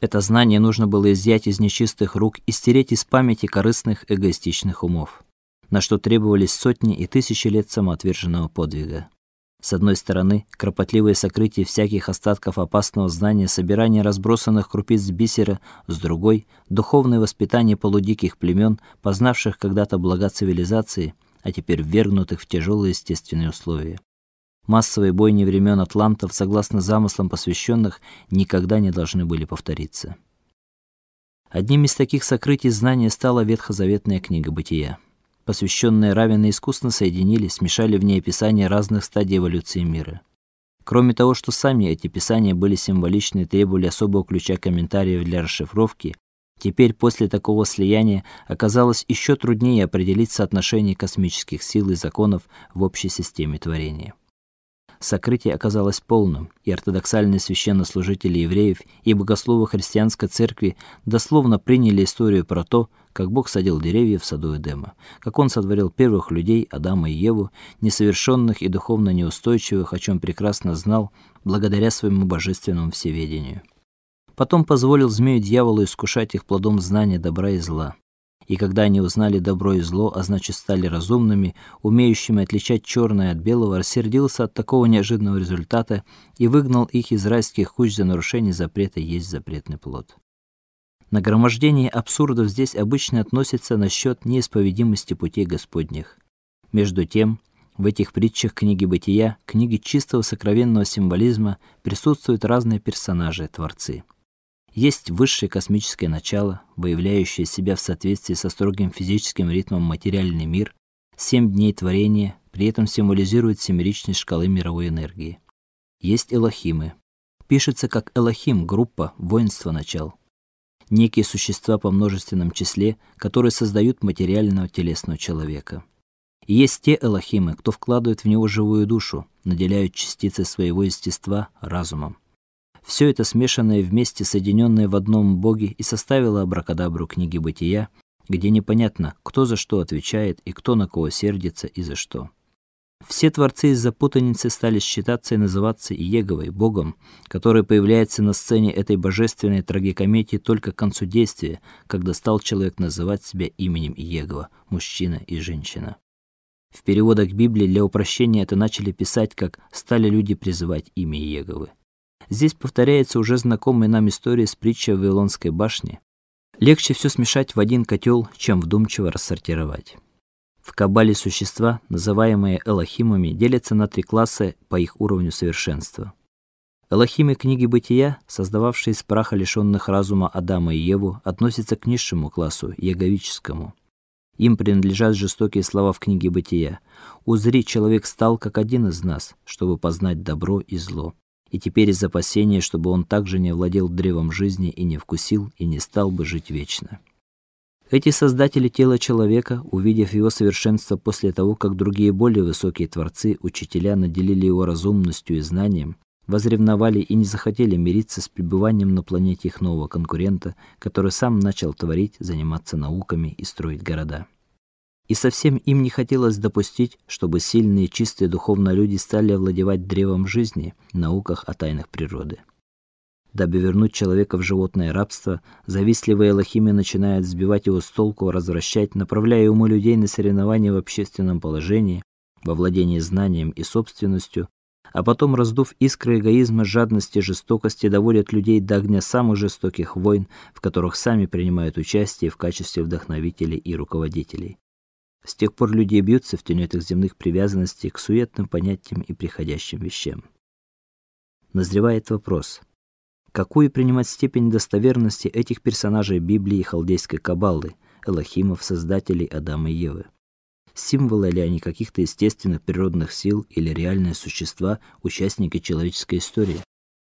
Это знание нужно было изъять из нечистых рук и стереть из памяти корыстных эгоистичных умов, на что требовались сотни и тысячи лет самоотверженного подвига. С одной стороны, кропотливое сокрытие всяких остатков опасного знания, собирание разбросанных крупиц бисера, с другой духовное воспитание полудиких племен, познавших когда-то блага цивилизации, а теперь ввергнутых в тяжелые естественные условия. Массовые бойни времен атлантов, согласно замыслам посвященных, никогда не должны были повториться. Одним из таких сокрытий знания стала ветхозаветная книга Бытия. Посвященные равенно искусно соединили, смешали в ней описания разных стадий эволюции мира. Кроме того, что сами эти писания были символичны и требовали особого ключа комментариев для расшифровки, теперь после такого слияния оказалось еще труднее определить соотношение космических сил и законов в общей системе творения. Сокрытие оказалось полным, и ортодоксальные священнослужители евреев и богословы христианской церкви дословно приняли историю про то, как Бог садил деревья в саду Эдема, как он сотворил первых людей, Адама и Еву, несовершенных и духовно неустойчивых, о чем прекрасно знал благодаря своему божественному всеведению. Потом позволил змею-дьяволу искушать их плодом знания добра и зла. И когда они узнали добро и зло, а значит стали разумными, умеющими отличать черное от белого, рассердился от такого неожиданного результата и выгнал их из райских куч за нарушение запрета есть запретный плод. Нагромождение абсурдов здесь обычно относится насчет неисповедимости путей Господних. Между тем, в этих притчах книги Бытия, книги чистого сокровенного символизма, присутствуют разные персонажи, творцы. Есть высшее космическое начало, выявляющее себя в соответствии со строгим физическим ритмом материальный мир, семь дней творения, при этом символизирует семеричность шкалы мировой энергии. Есть элохимы. Пишется как элохим, группа, воинство начал. Некие существа по множественном числе, которые создают материального телесного человека. И есть те элохимы, кто вкладывает в него живую душу, наделяют частицы своего естества разумом. Все это смешанное вместе, соединенное в одном Боге и составило абракадабру книги Бытия, где непонятно, кто за что отвечает и кто на кого сердится и за что. Все творцы из-за путаницы стали считаться и называться Иеговой, Богом, который появляется на сцене этой божественной трагикомедии только к концу действия, когда стал человек называть себя именем Иегова, мужчина и женщина. В переводах Библии для упрощения это начали писать как «стали люди призывать имя Иеговы». Здесь повторяется уже знакомая нам история с притчей о Вавилонской башне. Легче все смешать в один котел, чем вдумчиво рассортировать. В кабале существа, называемые элохимами, делятся на три класса по их уровню совершенства. Элохимы книги Бытия, создававшие из праха лишенных разума Адама и Еву, относятся к низшему классу, яговическому. Им принадлежат жестокие слова в книге Бытия: "Узри, человек стал как один из нас, чтобы познать добро и зло" и теперь из опасения, чтобы он также не владел древом жизни и не вкусил и не стал бы жить вечно. Эти создатели тела человека, увидев его совершенство после того, как другие более высокие творцы, учителя наделили его разумностью и знанием, возревновали и не захотели мириться с пребыванием на планете их нового конкурента, который сам начал творить, заниматься науками и строить города и совсем им не хотелось допустить, чтобы сильные чистые духовные люди стали овладевать древом жизни, науках о тайнах природы. Дабы вернуть человека в животное рабство, завистливые лохими начинают сбивать его с толку, развращать, направляя умы людей на соревнования в общественном положении, во владении знанием и собственностью, а потом, раздув искры эгоизма, жадности, жестокости, доводят людей до огня самых жестоких войн, в которых сами принимают участие в качестве вдохновителей и руководителей. С тех пор люди бьются в тени этих земных привязанностей к суетным понятиям и приходящим вещам. Назревает вопрос: какую принимать степень достоверности этих персонажей Библии и халдейской каббалы, элохимов, создателей Адама и Евы? Символы ли они каких-то естественных природных сил или реальные существа, участники человеческой истории?